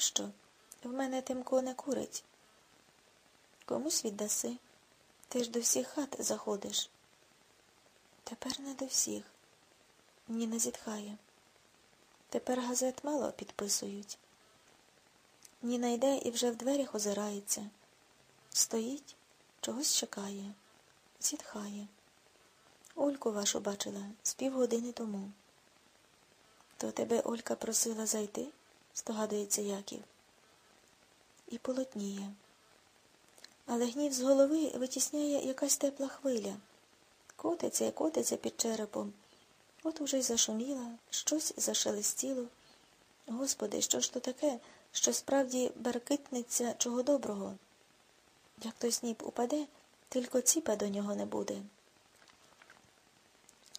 нащо? В мене тимко не курить. Комусь віддаси. Ти ж до всіх хат заходиш. Тепер не до всіх. Ніна зітхає. Тепер газет мало підписують. Ніна йде і вже в дверях озирається. Стоїть, чогось чекає, зітхає. Ольку вашу бачила з півгодини тому. То тебе Олька просила зайти, здогадується Яків. І полотніє. Але гнів з голови витісняє якась тепла хвиля. Котиться і котиться під черепом. От уже й зашуміла, щось зашелестіло. Господи, що ж то таке, що справді беркитнеться чого доброго? Як той сніп упаде, тільки ціпа до нього не буде.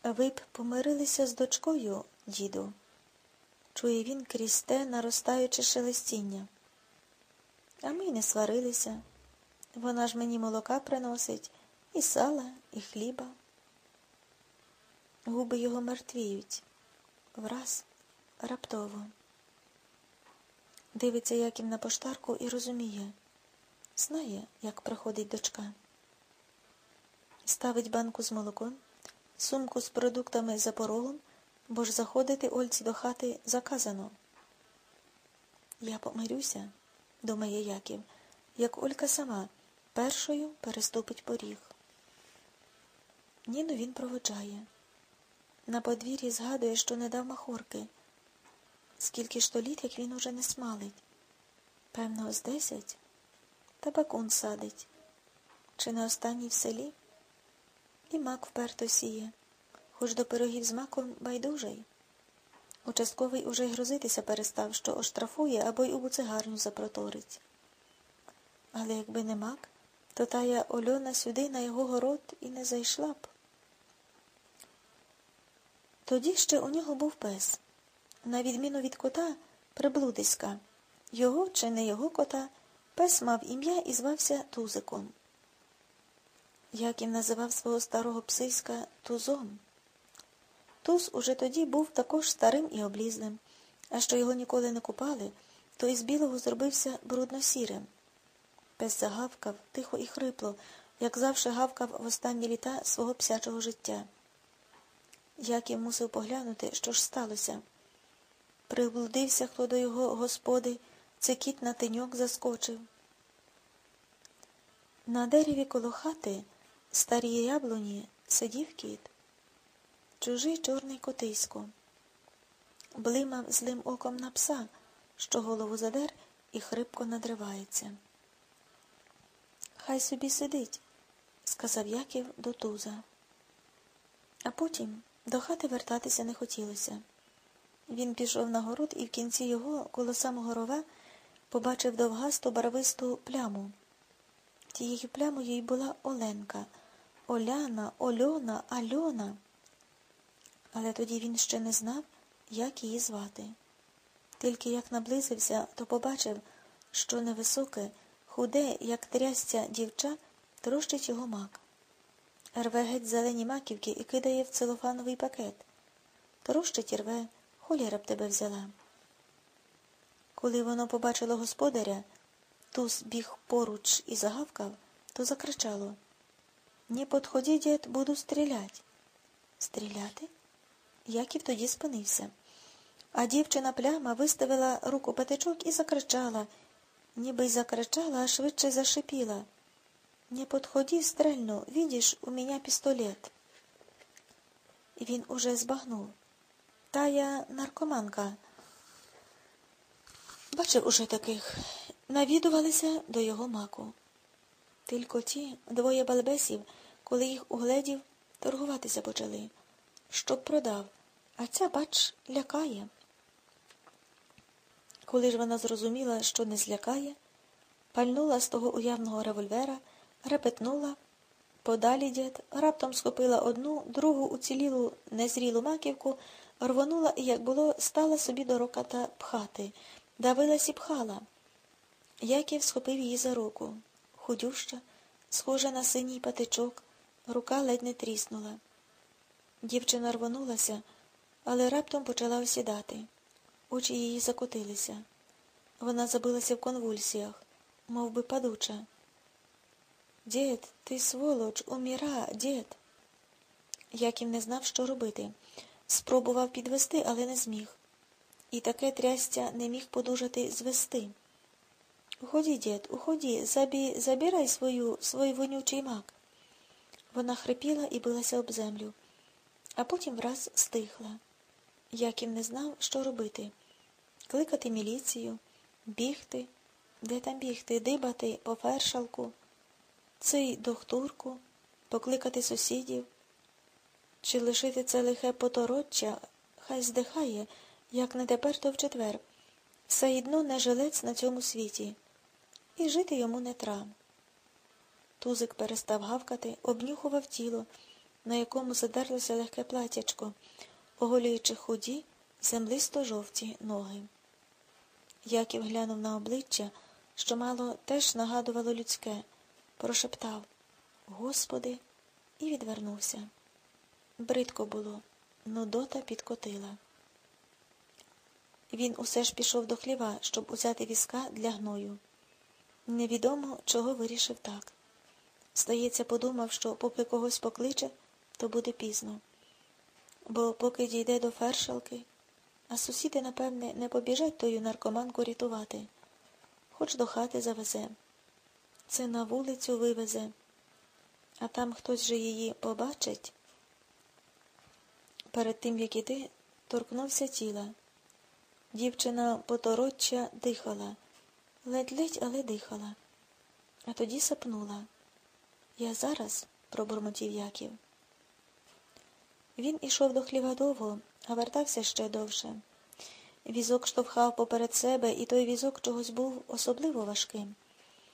Ви б помирилися з дочкою, діду, чує він крізь те наростаюче шелестіння. А ми й не сварилися. Вона ж мені молока приносить, і сала, і хліба. Губи його мертвіють. Враз, раптово. Дивиться Яків на поштарку і розуміє. Знає, як проходить дочка. Ставить банку з молоком, сумку з продуктами за порогом, бо ж заходити Ольці до хати заказано. Я помирюся, думає Яків, як Олька сама першою переступить поріг. Ніну він проводжає. На подвір'ї згадує, що не дав махорки. Скільки ж то літ, як він уже не смалить. Певно, з десять. Табакун садить. Чи не останній в селі? І мак вперто сіє, хоч до пирогів з маком байдужий. Участковий уже й грозитися перестав, що оштрафує або й у буцегарню запроторить. Але якби не мак, то тая Ольона сюди на його город і не зайшла б. Тоді ще у нього був пес. На відміну від кота, приблудиська. Його чи не його кота, пес мав ім'я і звався Тузиком. Яків називав свого старого псиська Тузом. Туз уже тоді був також старим і облізлим, а що його ніколи не купали, то із білого зробився брудно-сірим. Пес загавкав тихо і хрипло, як завше гавкав в останні літа свого псячого життя. Яків мусив поглянути, що ж сталося. Приблудився хто до його господи, це кіт на теньок заскочив. На дереві коло хати старій яблуні сидів кіт, чужий чорний котисько, блимав злим оком на пса, що голову задер і хрипко надривається. Хай собі сидить, сказав Яків до туза. А потім до хати вертатися не хотілося. Він пішов на город і в кінці його, коло самого рова, побачив довгасту барвисту пляму. Тією плямою й була Оленка, Оляна, Ольона, Альона. Але тоді він ще не знав, як її звати. Тільки як наблизився, то побачив, що невисоке, худе, як трясця дівча, трощить його мак рве геть зелені маківки і кидає в целофановий пакет. Трощить рве, холєра б тебе взяла. Коли воно побачило господаря, туз біг поруч і загавкав, то закричало Не подходи, дід, буду стрілять. Стріляти? Яків тоді спинився. А дівчина пляма виставила руку патичок і закричала, ніби й закричала, а швидше зашипіла. Не подходи, стрельну, видишь, у меня пистолет. І він уже збагнув. Тая наркоманка. Бачив уже таких. Навідувалися до його маку. Тільки ті двоє балбесів, коли їх угледів, торгуватися почали. Щоб продав, а ця, бач, лякає. Коли ж вона зрозуміла, що не злякає, пальнула з того уявного револьвера репетнула. Подалі дід раптом схопила одну, другу уцілілу незрілу маківку, рвонула і, як було, стала собі до роката пхати, давилась і пхала. Яків схопив її за руку. Худюща, схожа на синій патичок, рука ледь не тріснула. Дівчина рвонулася, але раптом почала осідати. Очі її закотилися. Вона забилася в конвульсіях, мов би падуча. Дід, ти сволоч, уміра, дід. Яків не знав, що робити. Спробував підвести, але не зміг. І таке трястя не міг подужати звести. Уході, дід, уході, забі... забирай свою, свій вонючий мак. Вона хрипіла і билася об землю, а потім враз стихла. Яків не знав, що робити. Кликати міліцію, бігти, де там бігти, дибати по фершалку, цей дохтурку, покликати сусідів, чи лишити це лихе потороччя, хай здихає, як не тепер, то в четвер. Все одно не жилець на цьому світі, і жити йому не трам. Тузик перестав гавкати, обнюхував тіло, на якому задерлося легке платячко, оголюючи худі, землисто жовті ноги. Яків глянув на обличчя, що мало теж нагадувало людське, прошептав Господи, і відвернувся. Бридко було, нудота підкотила. Він усе ж пішов до хліва, щоб узяти візка для гною. Невідомо, чого вирішив так. Здається, подумав, що поки когось покличе, то буде пізно. Бо поки дійде до фершалки, а сусіди, напевне, не побіжать тою наркоманку рятувати, хоч до хати завезе. Це на вулицю вивезе, а там хтось же її побачить. Перед тим, як іти, торкнувся тіла. Дівчина потороччя дихала, ледь-ледь, але дихала, а тоді сапнула. Я зараз, пробурмотів Яків. Він ішов до хліва довго, а вертався ще довше. Візок штовхав поперед себе, і той візок чогось був особливо важким.